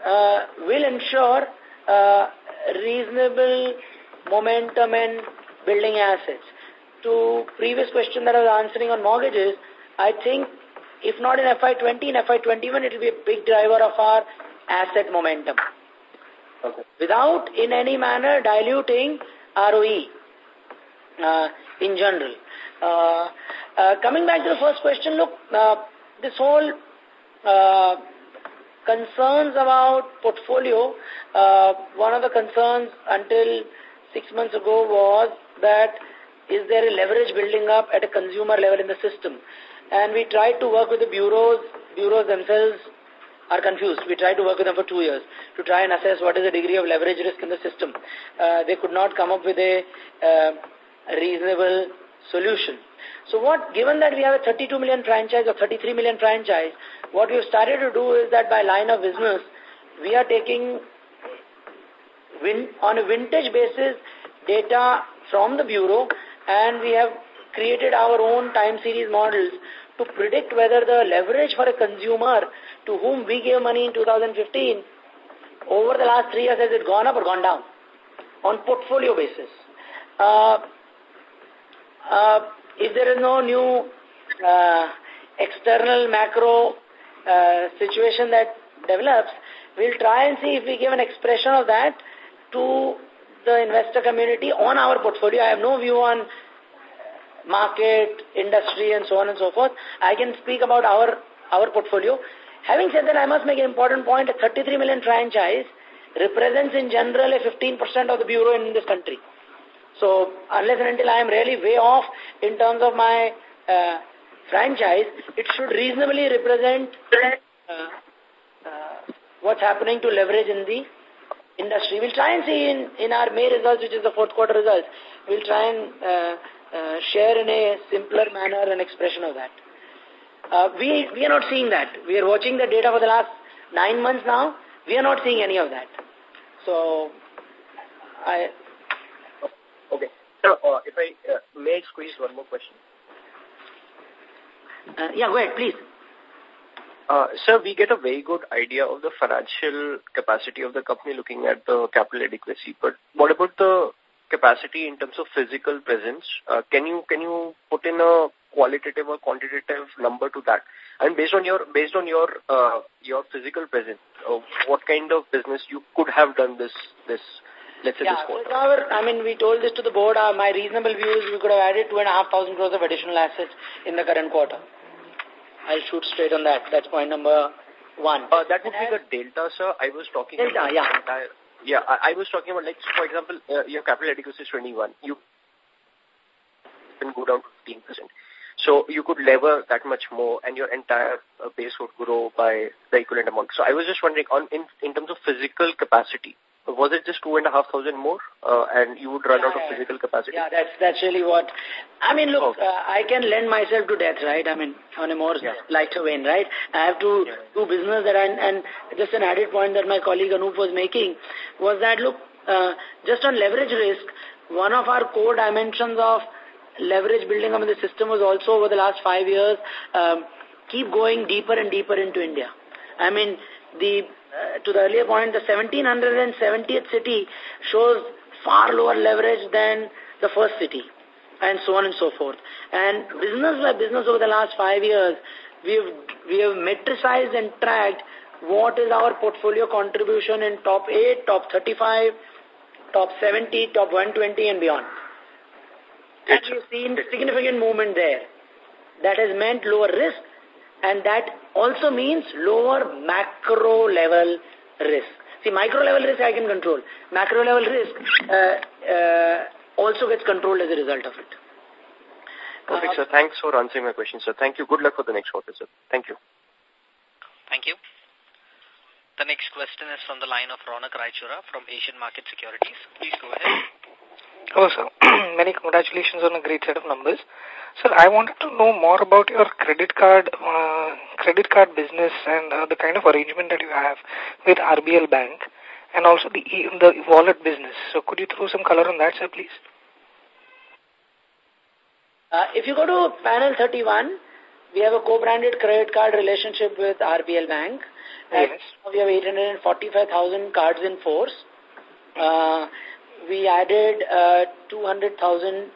uh, will ensure uh, reasonable momentum in building assets. To previous question that I was answering on mortgages, I think if not in FY20, in FY21, it will be a big driver of our asset momentum. Okay. Without in any manner diluting ROE uh, in general. Uh, uh, coming back to the first question, look, uh, this whole uh, concerns about portfolio, uh, one of the concerns until six months ago was that is there a leverage building up at a consumer level in the system? And we tried to work with the bureaus. Bureaus themselves are confused. We tried to work with them for two years to try and assess what is the degree of leverage risk in the system. Uh, they could not come up with a uh, reasonable solution. So what, given that we have a 32 million franchise or 33 million franchise, what we've started to do is that by line of business, we are taking win, on a vintage basis data from the bureau and we have created our own time series models to predict whether the leverage for a consumer to whom we gave money in 2015 over the last three years has it gone up or gone down on portfolio basis. Uh, uh, if there is no new uh, external macro uh, situation that develops, we'll try and see if we give an expression of that to the investor community on our portfolio. I have no view on market, industry, and so on and so forth. I can speak about our our portfolio. Having said that, I must make an important point. A 33 million franchise represents in general a 15% of the bureau in this country. So unless and until I am really way off in terms of my uh, franchise, it should reasonably represent uh, uh, what's happening to leverage in the industry. We'll try and see in, in our May results, which is the fourth quarter results, we'll try and uh, uh, share in a simpler manner an expression of that. We, we are not seeing that. We are watching the data for the last nine months now. We are not seeing any of that. So, I, Okay. So, uh, if I uh, may squeeze one more question. Uh, yeah, go ahead, please. Uh, sir, we get a very good idea of the financial capacity of the company looking at the capital adequacy. But what about the capacity in terms of physical presence? Uh, can you can you put in a qualitative or quantitative number to that? And based on your based on your uh, your physical presence, uh, what kind of business you could have done this this let's say yeah, this quarter? Our, I mean, we told this to the board. Uh, my reasonable view is we could have added two and a half thousand crores of additional assets in the current quarter. I'll shoot straight on that. That's point number one. Uh, that would be the delta, sir. I was talking delta, about yeah. Entire, yeah, I, I, was talking about, like, for example, uh, your capital adequacy is 21. You can go down to 15%. So you could lever that much more and your entire uh, base would grow by the equivalent amount. So I was just wondering, on in, in terms of physical capacity, was it just two and a half thousand more uh, and you would run yeah, out of yeah, physical capacity? Yeah, that's that's really what. I mean, look, okay. uh, I can lend myself to death, right? I mean, on a more yeah. lighter vein, right? I have to do business that, I, and just an added point that my colleague Anup was making was that, look, uh, just on leverage risk, one of our core dimensions of leverage building up in the system was also over the last five years, um, keep going deeper and deeper into India. I mean, the uh, to the earlier point, the 1770th city shows far lower leverage than the first city and so on and so forth. And business by business over the last five years, we have, we have metricized and tracked what is our portfolio contribution in top 8, top 35, top 70, top 120 and beyond. And we've seen significant movement there. That has meant lower risk and that also means lower macro level risk. See, micro level risk I can control. Macro level risk uh, uh, also gets controlled as a result of it. Perfect, uh, sir. Thanks for answering my question, sir. Thank you. Good luck for the next quarter, sir. Thank you. Thank you. The next question is from the line of Ronak Raichura from Asian Market Securities. Please go ahead. Hello, sir. Many congratulations on a great set of numbers. Sir, I wanted to know more about your credit card uh, credit card business and uh, the kind of arrangement that you have with RBL Bank and also the the wallet business. So could you throw some color on that, sir, please? Uh, if you go to panel 31, we have a co-branded credit card relationship with RBL Bank. Yes. We have 845,000 cards in force. Uh, we added uh, 200,000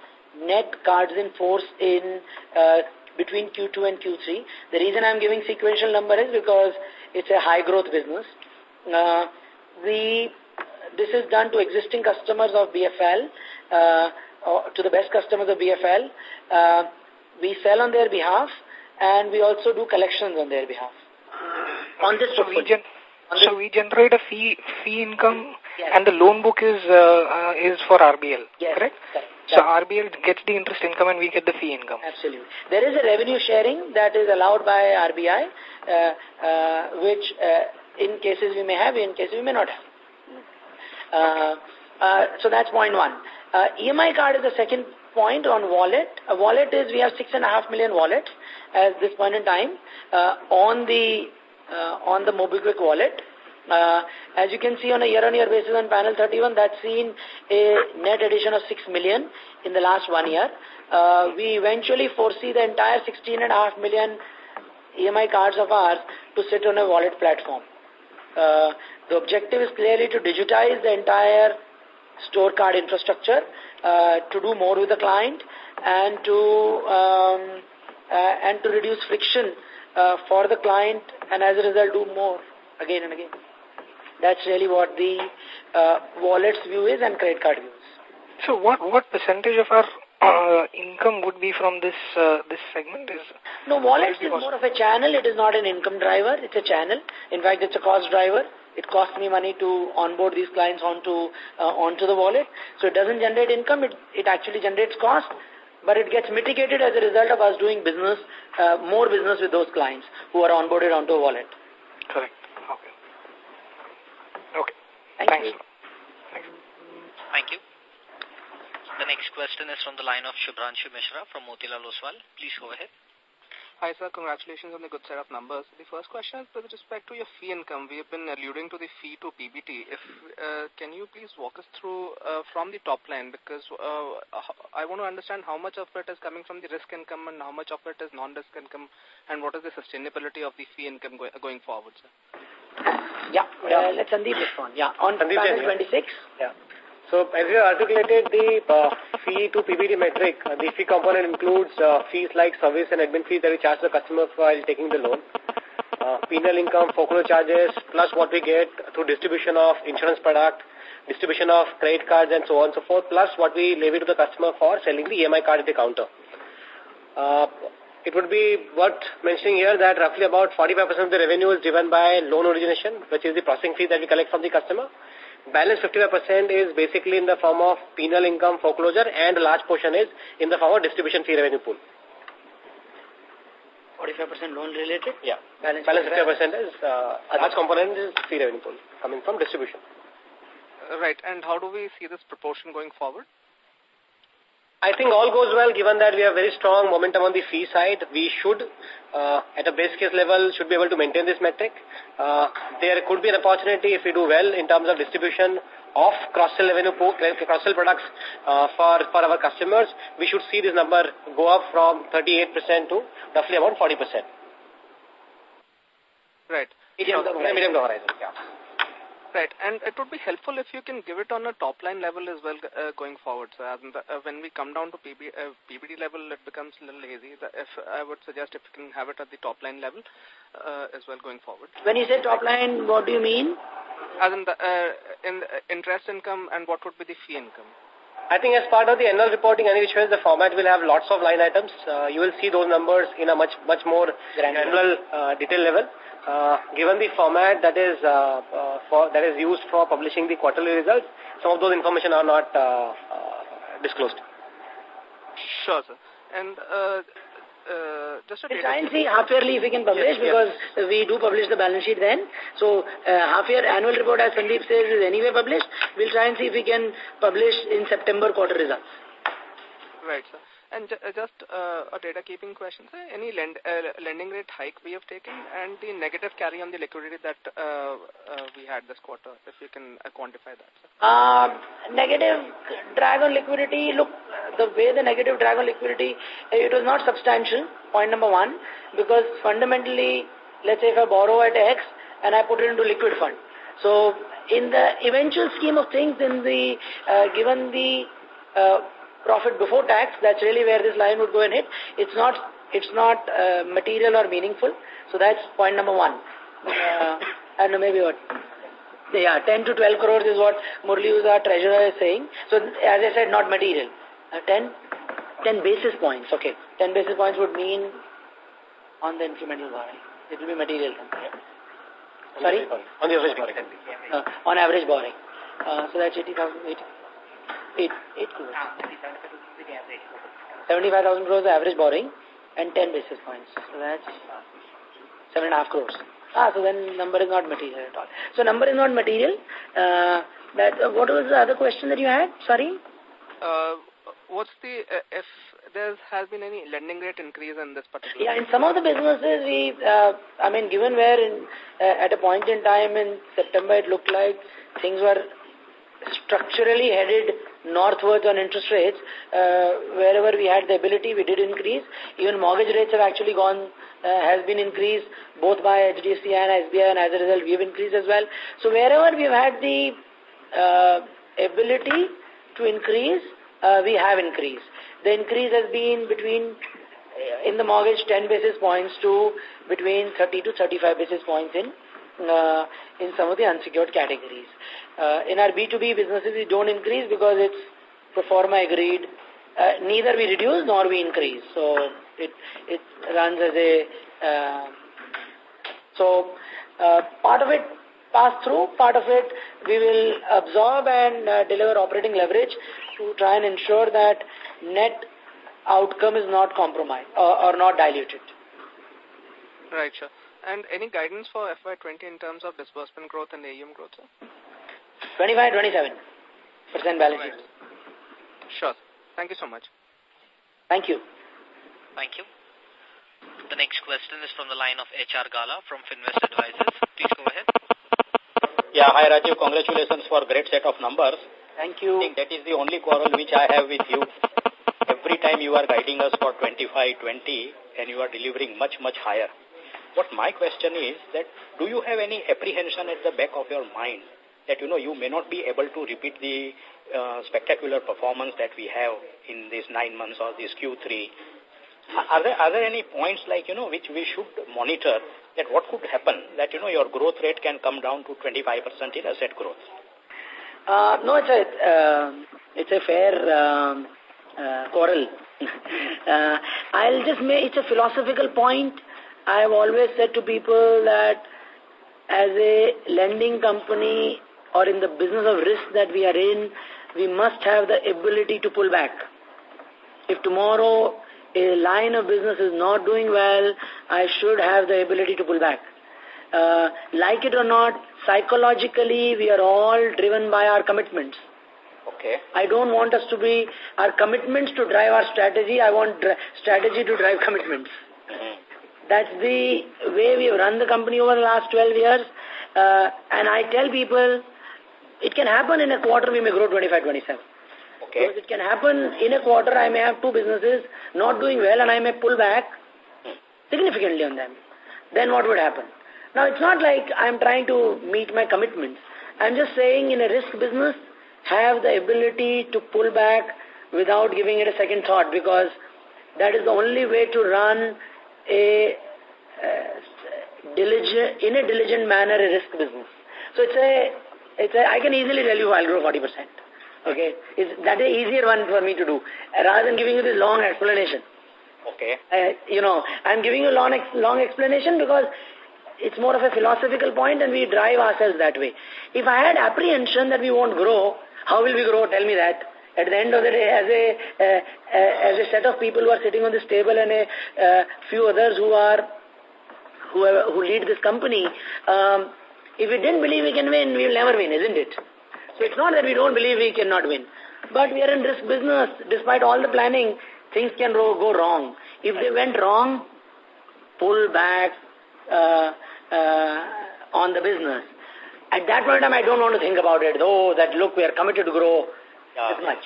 net cards in force in uh, between Q2 and Q3. The reason I'm giving sequential number is because it's a high growth business. Uh, we this is done to existing customers of BFL, uh, to the best customers of BFL. Uh, we sell on their behalf and we also do collections on their behalf. On this so we, gen so we generate a fee fee income yes. and the loan book is uh, uh, is for RBL, yes, correct? correct. So RBL gets the interest income and we get the fee income. Absolutely. There is a revenue sharing that is allowed by RBI, uh, uh, which uh, in cases we may have, in cases we may not have. Uh, uh, so that's point one. Uh, EMI card is the second point on wallet. A wallet is we have six and a half million wallets at this point in time uh, on the uh, on the MobiKwik wallet. Uh, as you can see on a year-on-year -year basis on panel 31, that's seen a net addition of 6 million in the last one year. Uh, we eventually foresee the entire 16.5 million EMI cards of ours to sit on a wallet platform. Uh, the objective is clearly to digitize the entire store card infrastructure, uh, to do more with the client, and to um, uh, and to reduce friction for the client, and as a result, do more again and again. That's really what the uh, wallet's view is and credit card view is. So what, what percentage of our uh, income would be from this uh, this segment? Is No, wallets is more of a channel. It is not an income driver. It's a channel. In fact, it's a cost driver. It costs me money to onboard these clients onto uh, onto the wallet. So it doesn't generate income. It, it actually generates cost but it gets mitigated as a result of us doing business, uh, more business with those clients who are onboarded onto a wallet. Correct. Okay. Okay. Thank Thanks. You. Thanks. Thank you. The next question is from the line of Shubhranshu Mishra from Motilal Oswal. Please go ahead. Hi, sir. Congratulations on the good set of numbers. The first question is with respect to your fee income. We have been alluding to the fee to PBT. If uh, Can you please walk us through uh, from the top line? Because uh, I want to understand how much of it is coming from the risk income and how much of it is non-risk income and what is the sustainability of the fee income go going forward, sir? Yeah, uh, let Sandeep respond. Yeah, on Sandeep panel 26. Yeah. So as we articulated the uh, fee to PBT metric, uh, the fee component includes uh, fees like service and admin fees that we charge the customer while taking the loan, uh, penal income, foreclosure charges, plus what we get through distribution of insurance product, distribution of credit cards and so on and so forth, plus what we levy to the customer for selling the EMI card at the counter. It would be worth mentioning here that roughly about 45% of the revenue is driven by loan origination, which is the processing fee that we collect from the customer. Balance 55% is basically in the form of penal income foreclosure and a large portion is in the form of distribution fee revenue pool. 45% loan related? Yeah. Balance, Balance 55% is, uh, a large component is fee revenue pool coming from distribution. Uh, right. And how do we see this proportion going forward? I think all goes well given that we have very strong momentum on the fee side. We should, uh, at a base case level, should be able to maintain this metric. Uh, there could be an opportunity if we do well in terms of distribution of cross-sell revenue, cross-sell products uh, for, for our customers. We should see this number go up from 38% to roughly about 40%. Right. Medium, so, medium horizon, yeah. Right, and it would be helpful if you can give it on a top-line level as well uh, going forward. So the, uh, when we come down to PB, uh, PBD level, it becomes a little. The, if I would suggest if you can have it at the top-line level uh, as well going forward. When you say top-line, what do you mean? As in the uh, in the interest income and what would be the fee income? I think as part of the annual reporting, any which the format will have lots of line items. Uh, you will see those numbers in a much much more granular uh, detail level. Uh, given the format that is uh, uh, for that is used for publishing the quarterly results, some of those information are not uh, uh, disclosed. Sure, sir. And uh, just a try and see half yearly if we can publish yes, because yes. we do publish the balance sheet then. So uh, half year annual report as Sandeep says is anyway published. We'll try and see if we can publish in September quarter results. Right, sir. And ju just uh, a data keeping question, sir. Any lend, uh, lending rate hike we have taken and the negative carry on the liquidity that uh, uh, we had this quarter, if you can uh, quantify that, sir. Uh, negative drag on liquidity, look, the way the negative drag on liquidity, it was not substantial, point number one, because fundamentally, let's say if I borrow at X and I put it into liquid fund. So in the eventual scheme of things, in the given the uh, profit before tax, that's really where this line would go and hit. It's not it's not uh, material or meaningful. So that's point number one. Uh, and maybe what? Yeah, 10 to 12 crores is what Murli, our treasurer, is saying. So as I said, not material. Uh, 10, 10 basis points. Okay, 10 basis points would mean on the incremental borrowing. It will be material. Sorry? On the average borrowing. Uh, on average borrowing. Uh, so that's 80,000, 80, 8, 8 crores. 75,000 crores average borrowing and 10 basis points. So that's 7.5 crores. Ah, so then number is not material at all. So number is not material. Uh, that uh, What was the other question that you had? Sorry? Uh, what's the, uh, if there has been any lending rate increase in this particular? Yeah, in some of the businesses, we, uh, I mean, given where in, uh, at a point in time in September it looked like things were structurally headed northwards on interest rates, uh, wherever we had the ability, we did increase. Even mortgage rates have actually gone, uh, has been increased both by HDFC and SBI, and as a result, we have increased as well. So wherever we've had the uh, ability to increase, uh, we have increased. The increase has been between, uh, in the mortgage, 10 basis points to between 30 to 35 basis points in uh, in some of the unsecured categories. Uh, in our B2B businesses, we don't increase because it's pro forma agreed. Uh, neither we reduce nor we increase. So it, it runs as a... Uh, so uh, part of it pass through, part of it we will absorb and uh, deliver operating leverage to try and ensure that net outcome is not compromised or, or not diluted. Right, sure. And any guidance for FY20 in terms of disbursement growth and AUM growth, sir? 25, 27% balance sheet. Sure. Thank you so much. Thank you. Thank you. The next question is from the line of HR Gala from Finvest Advisors. Please go ahead. Yeah, hi Rajeev. Congratulations for great set of numbers. Thank you. I think that is the only quarrel which I have with you. Every time you are guiding us for 25, 20 and you are delivering much, much higher. What my question is that do you have any apprehension at the back of your mind that, you know, you may not be able to repeat the uh, spectacular performance that we have in these nine months or this Q3? Are there, are there any points like, you know, which we should monitor that what could happen that, you know, your growth rate can come down to 25% in asset growth? Uh, no, it's a, uh, it's a fair um, uh, quarrel. uh, I'll just make, it's a philosophical point. I've always said to people that as a lending company or in the business of risk that we are in, we must have the ability to pull back. If tomorrow a line of business is not doing well, I should have the ability to pull back. Uh, like it or not, psychologically, we are all driven by our commitments. Okay. I don't want us to be our commitments to drive our strategy. I want strategy to drive commitments. That's the way we have run the company over the last 12 years. Uh, and I tell people, it can happen in a quarter we may grow 25, 27. Okay. Because it can happen in a quarter I may have two businesses not doing well and I may pull back significantly on them. Then what would happen? Now it's not like I'm trying to meet my commitments. I'm just saying in a risk business, have the ability to pull back without giving it a second thought because that is the only way to run a uh, diligent, in a diligent manner a risk business. So it's a, it's a, I can easily tell you I'll grow 40%. Okay, it's, that is easier one for me to do rather than giving you this long explanation. Okay. Uh, you know, I'm giving you a long, ex long explanation because it's more of a philosophical point and we drive ourselves that way. If I had apprehension that we won't grow, how will we grow? Tell me that. At the end of the day, as a uh, as a set of people who are sitting on this table and a uh, few others who are who are, who lead this company, um, if we didn't believe we can win, we will never win, isn't it? So it's not that we don't believe we cannot win. But we are in risk business. Despite all the planning, things can go wrong. If they went wrong, pull back uh, uh, on the business. At that point I don't want to think about it. Oh, that look, we are committed to grow yeah. much.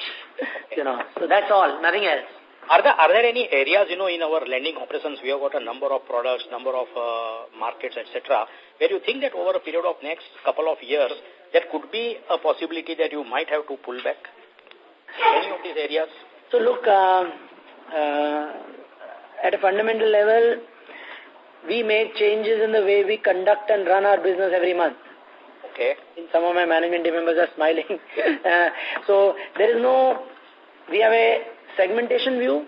you know, so that's all, nothing else. Are there, are there any areas, you know, in our lending operations, we have got a number of products, number of uh, markets, etc., where you think that over a period of next couple of years, there could be a possibility that you might have to pull back? Any of these areas? So look, uh, uh, at a fundamental level, we make changes in the way we conduct and run our business every month. Okay. Some of my management team members are smiling. uh, so there is no, we have a segmentation view.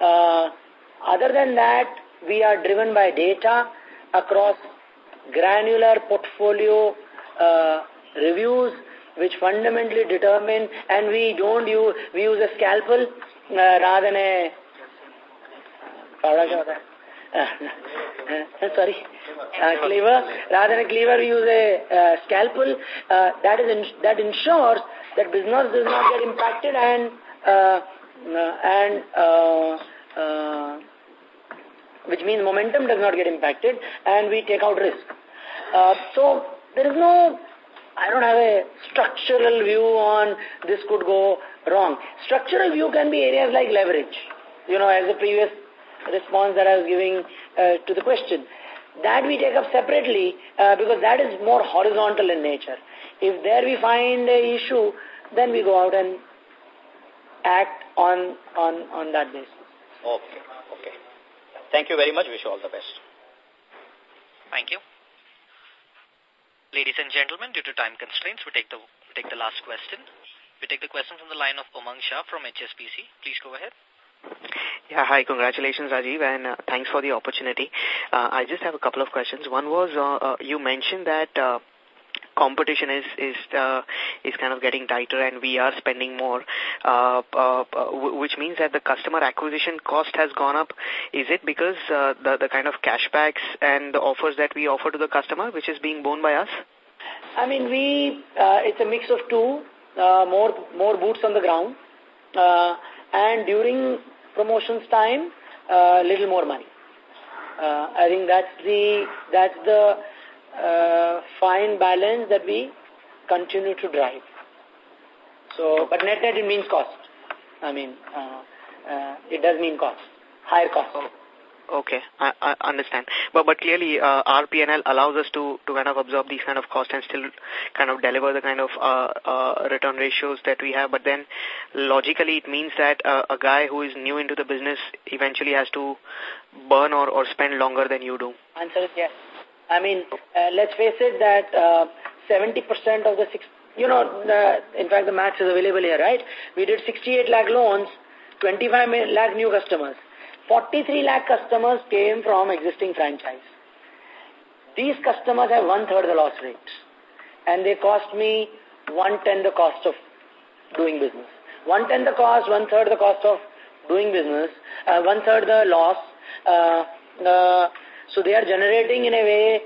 Uh, other than that, we are driven by data across granular portfolio uh, reviews which fundamentally determine and we don't use, we use a scalpel uh, rather than a uh, sorry, uh, cleaver. Rather than a cleaver, we use a uh, scalpel. Uh, that is that ensures that business does not get impacted and and which means momentum does not get impacted and we take out risk. So there is no, I don't have a structural view on this could go wrong. Structural view can be areas like leverage. You know, as the previous response that I was giving uh, to the question. That we take up separately uh, because that is more horizontal in nature. If there we find a issue, then we go out and act on, on, on that basis. Okay, okay. Thank you very much. Wish you all the best. Thank you. Ladies and gentlemen, due to time constraints, we take the, we take the last question. We take the question from the line of Umang Shah from HSBC. Please go ahead. Yeah, hi. Congratulations, Rajeev, and uh, thanks for the opportunity. Uh, I just have a couple of questions. One was, uh, uh, you mentioned that competition is is is kind of getting tighter and we are spending more, uh, uh, which means that the customer acquisition cost has gone up. Is it because the the kind of cashbacks and the offers that we offer to the customer, which is being borne by us? I mean, we it's a mix of two, more more boots on the ground, and during promotions time, a uh, little more money. Uh, I think that's the that's the uh, fine balance that we continue to drive. So, but net net it means cost. I mean, it does mean cost, higher cost. Okay, I, I understand. But but clearly, uh, our PNL allows us to to kind of absorb these kind of costs and still kind of deliver the kind of uh, uh, return ratios that we have. But then, logically, it means that uh, a guy who is new into the business eventually has to burn or or spend longer than you do. Answer is yes. I mean, uh, let's face it that 70% uh, of the six, you know, the, in fact, the maths is available here, right? We did 68 lakh loans, 25 lakh new customers. 43 lakh customers came from existing franchise. These customers have one-third the loss rate. And they cost me one-tenth the cost of doing business. One-tenth the cost, one-third the cost of doing business, uh, one-third the loss. Uh, uh, so they are generating in a way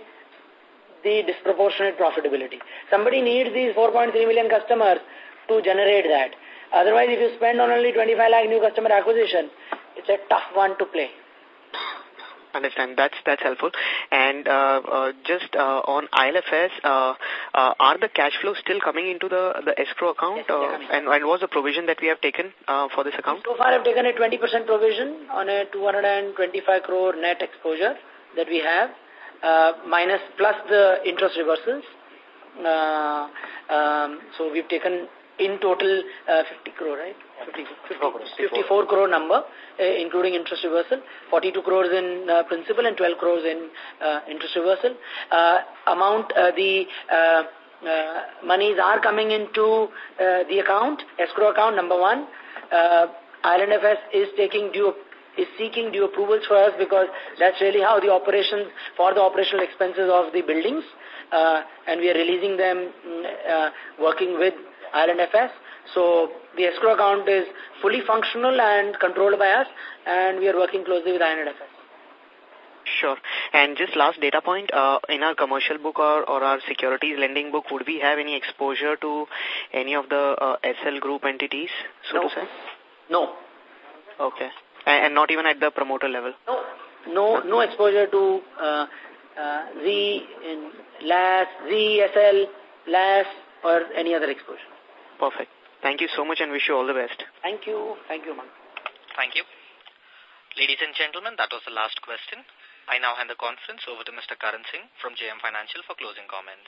the disproportionate profitability. Somebody needs these 4.3 million customers to generate that. Otherwise, if you spend on only 25 lakh new customer acquisition, it's a tough one to play. Understand. That's that's helpful. And uh, uh, just uh, on IL&FS, uh, uh, are the cash flows still coming into the the escrow account? Yes, uh, and, and was the provision that we have taken uh, for this account? So far, I've taken a 20% provision on a 225 crore net exposure that we have, uh, minus plus the interest reversals. Uh, um, so we've taken in total uh, 50 crore, right? 50, 50, 54 crore number, uh, including interest reversal, 42 crores in uh, principal and 12 crores in uh, interest reversal. Uh, amount, uh, the uh, uh, monies are coming into uh, the account, escrow account, number one. Uh, IL&FS is taking due is seeking due approvals for us because that's really how the operations, for the operational expenses of the buildings, uh, and we are releasing them mm, uh, working with IL&FS. So the escrow account is fully functional and controlled by us, and we are working closely with Island FS. Sure. And just last data point, uh, in our commercial book or, or our securities lending book, would we have any exposure to any of the uh, Essel group entities, so no. to say? No. Okay. And, and not even at the promoter level? No. No, no exposure to uh, uh, Z, in LAS, ZSL, LAS, or any other exposure. Perfect. Thank you so much and wish you all the best. Thank you. Thank you, man. Thank you. Ladies and gentlemen, that was the last question. I now hand the conference over to Mr. Karan Singh from JM Financial for closing comments.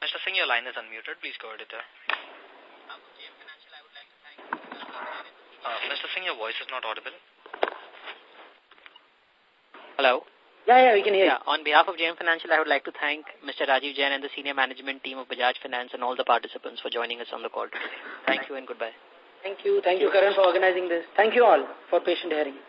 Mr. Singh, your line is unmuted. Please go ahead, sir. Uh, Mr. Singh, your voice is not audible. Hello? Yeah, yeah, we can hear yeah, On behalf of JM Financial, I would like to thank Mr. Rajeev Jain and the senior management team of Bajaj Finance and all the participants for joining us on the call today. Thank you and goodbye. Thank you. Thank you, Karan, for organizing this. Thank you all for patient hearing.